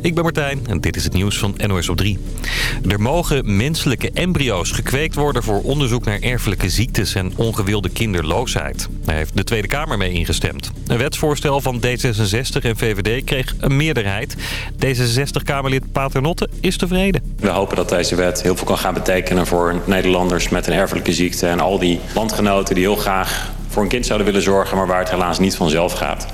ik ben Martijn en dit is het nieuws van NOS op 3. Er mogen menselijke embryo's gekweekt worden voor onderzoek naar erfelijke ziektes en ongewilde kinderloosheid. Daar heeft de Tweede Kamer mee ingestemd. Een wetsvoorstel van D66 en VVD kreeg een meerderheid. D66-Kamerlid Paternotte is tevreden. We hopen dat deze wet heel veel kan gaan betekenen voor Nederlanders met een erfelijke ziekte... en al die landgenoten die heel graag voor een kind zouden willen zorgen... maar waar het helaas niet vanzelf gaat.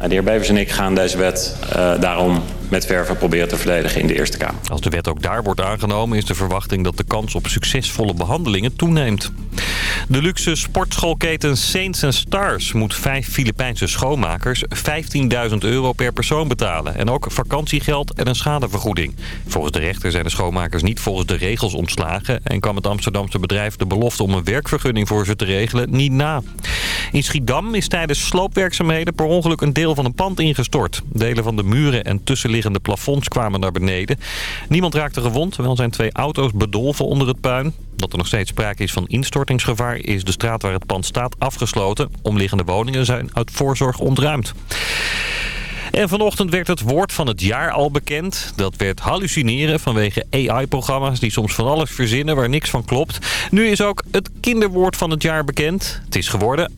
De heer Bevers en ik gaan deze wet uh, daarom met verve proberen te verdedigen in de Eerste Kamer. Als de wet ook daar wordt aangenomen is de verwachting dat de kans op succesvolle behandelingen toeneemt. De luxe sportschoolketen Saints Stars moet vijf Filipijnse schoonmakers 15.000 euro per persoon betalen. En ook vakantiegeld en een schadevergoeding. Volgens de rechter zijn de schoonmakers niet volgens de regels ontslagen... en kwam het Amsterdamse bedrijf de belofte om een werkvergunning voor ze te regelen niet na. In Schiedam is tijdens sloopwerkzaamheden per ongeluk een deel van een pand ingestort. Delen van de muren en tussenliggende plafonds kwamen naar beneden. Niemand raakte gewond, wel zijn twee auto's bedolven onder het puin. Dat er nog steeds sprake is van instortingsgevaar is de straat waar het pand staat afgesloten. Omliggende woningen zijn uit voorzorg ontruimd. En vanochtend werd het woord van het jaar al bekend. Dat werd hallucineren vanwege AI-programma's die soms van alles verzinnen waar niks van klopt. Nu is ook het kinderwoord van het jaar bekend. Het is geworden...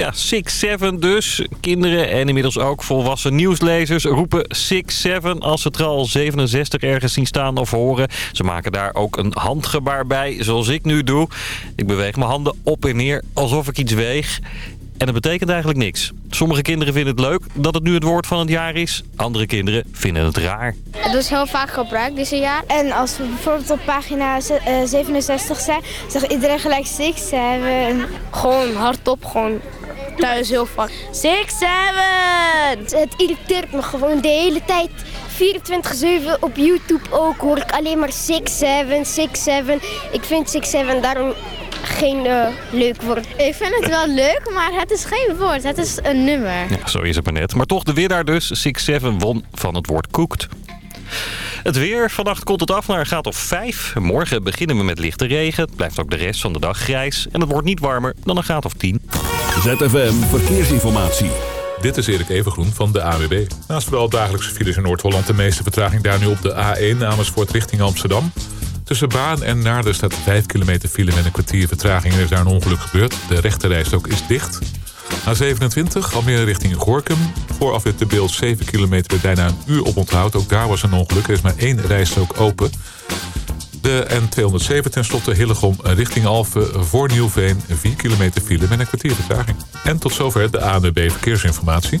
6-7 dus. Kinderen en inmiddels ook volwassen nieuwslezers roepen 6-7 als ze er al 67 ergens zien staan of horen. Ze maken daar ook een handgebaar bij, zoals ik nu doe. Ik beweeg mijn handen op en neer alsof ik iets weeg. En dat betekent eigenlijk niks. Sommige kinderen vinden het leuk dat het nu het woord van het jaar is. Andere kinderen vinden het raar. Het is heel vaak gebruikt dit jaar. En als we bijvoorbeeld op pagina 67 zijn, zegt iedereen gelijk 6, 7. Gewoon hardop, gewoon thuis heel vaak. 6, 7! Het irriteert me gewoon de hele tijd. 24-7 op YouTube ook hoor ik alleen maar 6, 7, 6, 7. Ik vind 6, 7 daarom geen uh, leuk woord. Ik vind het wel leuk, maar het is geen woord. Het is een nummer. Ja, zo is het maar net. Maar toch de winnaar dus. 6-7 won van het woord koekt. Het weer. Vannacht komt het af naar een graad of 5. Morgen beginnen we met lichte regen. Het blijft ook de rest van de dag grijs. En het wordt niet warmer dan een graad of 10. ZFM Verkeersinformatie. Dit is Erik Evengroen van de AWB. Naast wel dagelijkse files in Noord-Holland... de meeste vertraging daar nu op de A1 Amersfoort richting Amsterdam. Tussen Baan en Naarden staat 5 kilometer file met een kwartier vertraging. Er is daar een ongeluk gebeurd. De rechterrijstok is dicht. A27, Almere richting Gorkum. Voor afwit de beeld 7 kilometer met bijna een uur op onthoud. Ook daar was een ongeluk. Er is maar één rijstrook open. De N207 tenslotte Hillegom richting Alphen voor Nieuwveen. 4 kilometer file met een kwartier vertraging. En tot zover de ANWB Verkeersinformatie.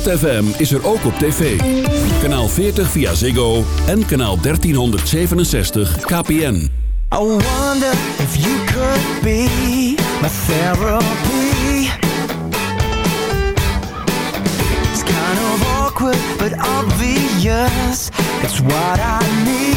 ZFM is er ook op tv. Kanaal 40 via Ziggo en kanaal 1367 KPN. I wonder if you could be my therapy. It's kind of awkward but obvious. It's what I need.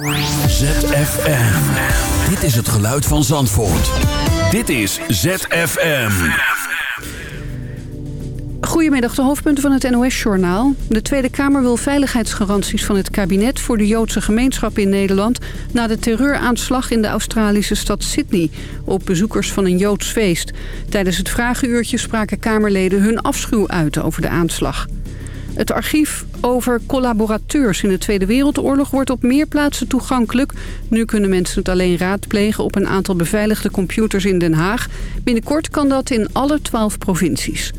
ZFM. Dit is het geluid van Zandvoort. Dit is ZFM. Goedemiddag, de hoofdpunten van het NOS-journaal. De Tweede Kamer wil veiligheidsgaranties van het kabinet... voor de Joodse gemeenschap in Nederland... na de terreuraanslag in de Australische stad Sydney... op bezoekers van een Joods feest. Tijdens het vragenuurtje spraken Kamerleden hun afschuw uit over de aanslag. Het archief over collaborateurs in de Tweede Wereldoorlog wordt op meer plaatsen toegankelijk. Nu kunnen mensen het alleen raadplegen op een aantal beveiligde computers in Den Haag. Binnenkort kan dat in alle twaalf provincies.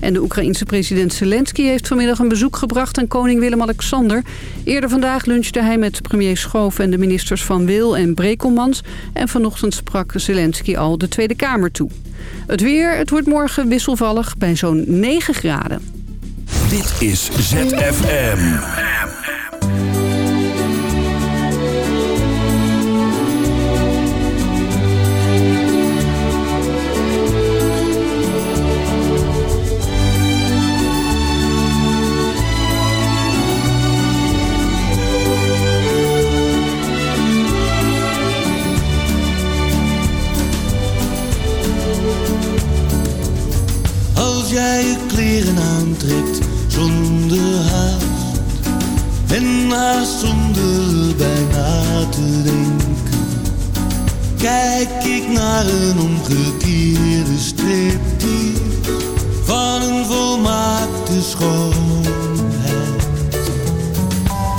En de Oekraïense president Zelensky heeft vanmiddag een bezoek gebracht aan koning Willem-Alexander. Eerder vandaag lunchte hij met premier Schoof en de ministers Van Wil en Brekelmans. En vanochtend sprak Zelensky al de Tweede Kamer toe. Het weer, het wordt morgen wisselvallig bij zo'n 9 graden. Dit is ZFM. Als jij je kleren aantrekt zonder haast en haast zonder bijna te denken, kijk ik naar een omgekeerde striptease van een volmaakte schoonheid.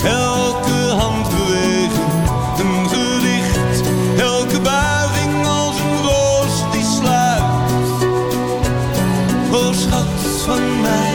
Elke handbeweging een gedicht, elke buiging als een roos die sluit. O schat van mij,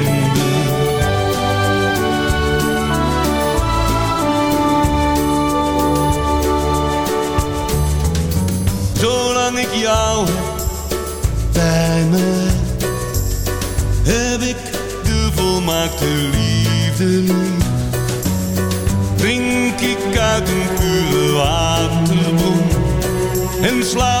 De volmaakte liefde lief. Drink ik uit een pure waterbron en slaap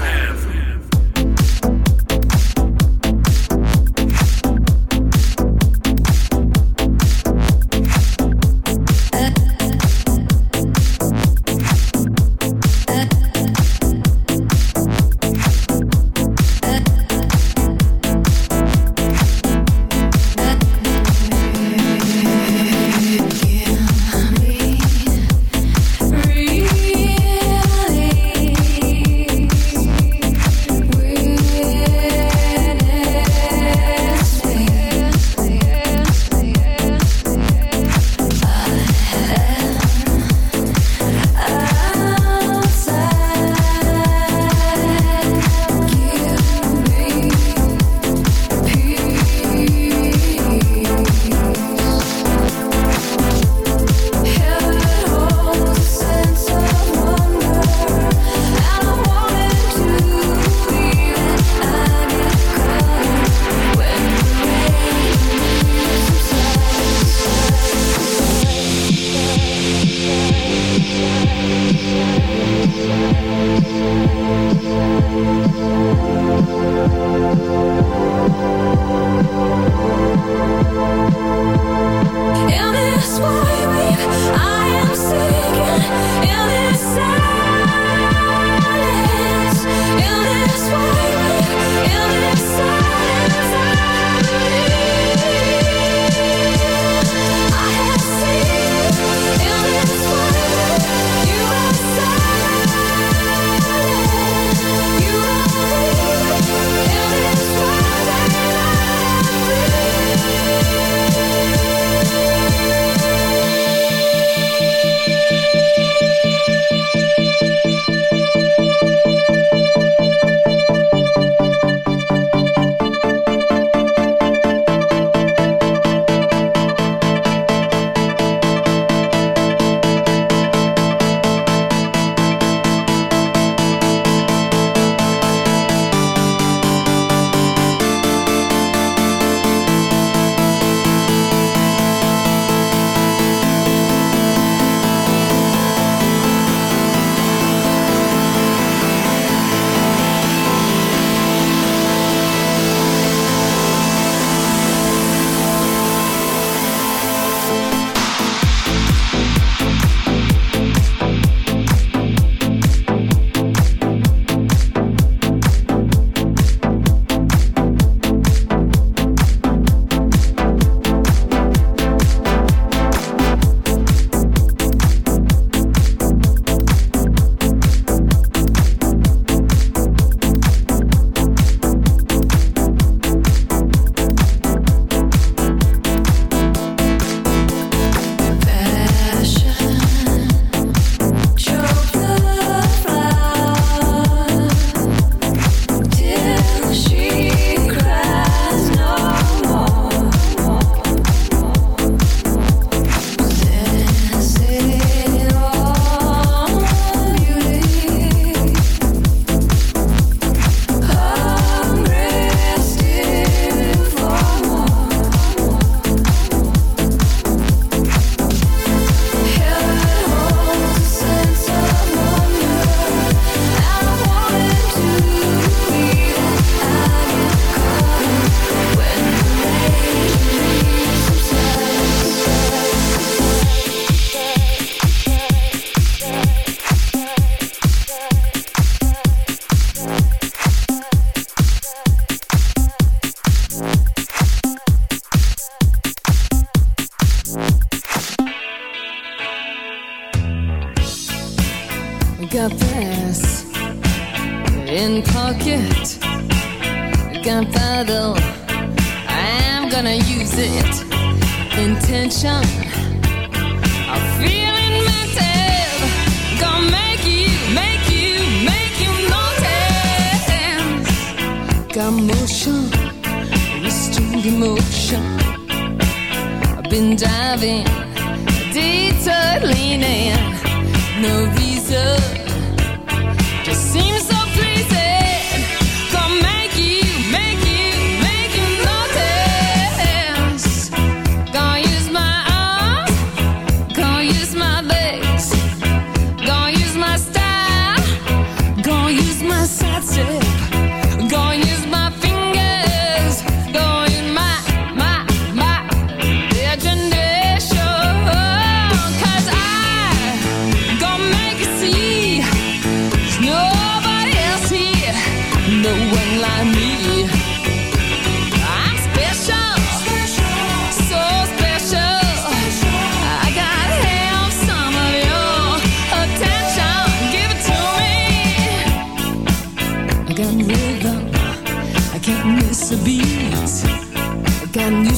Beat. I got new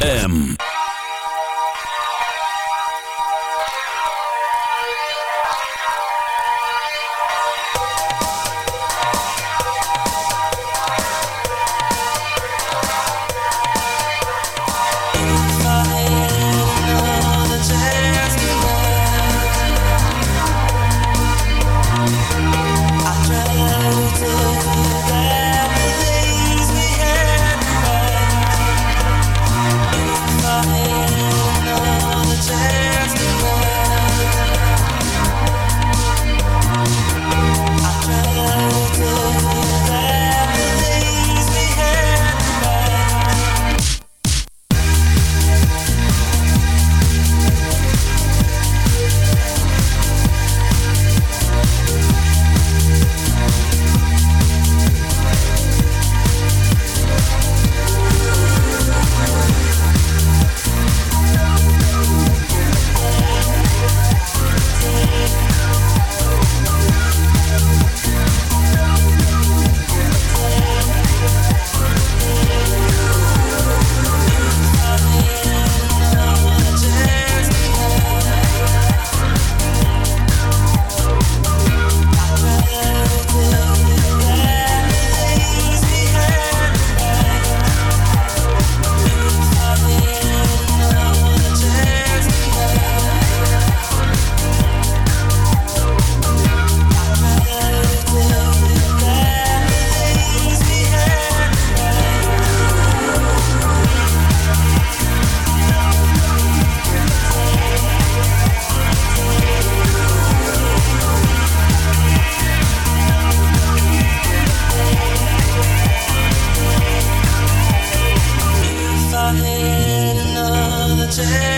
ZFM. say.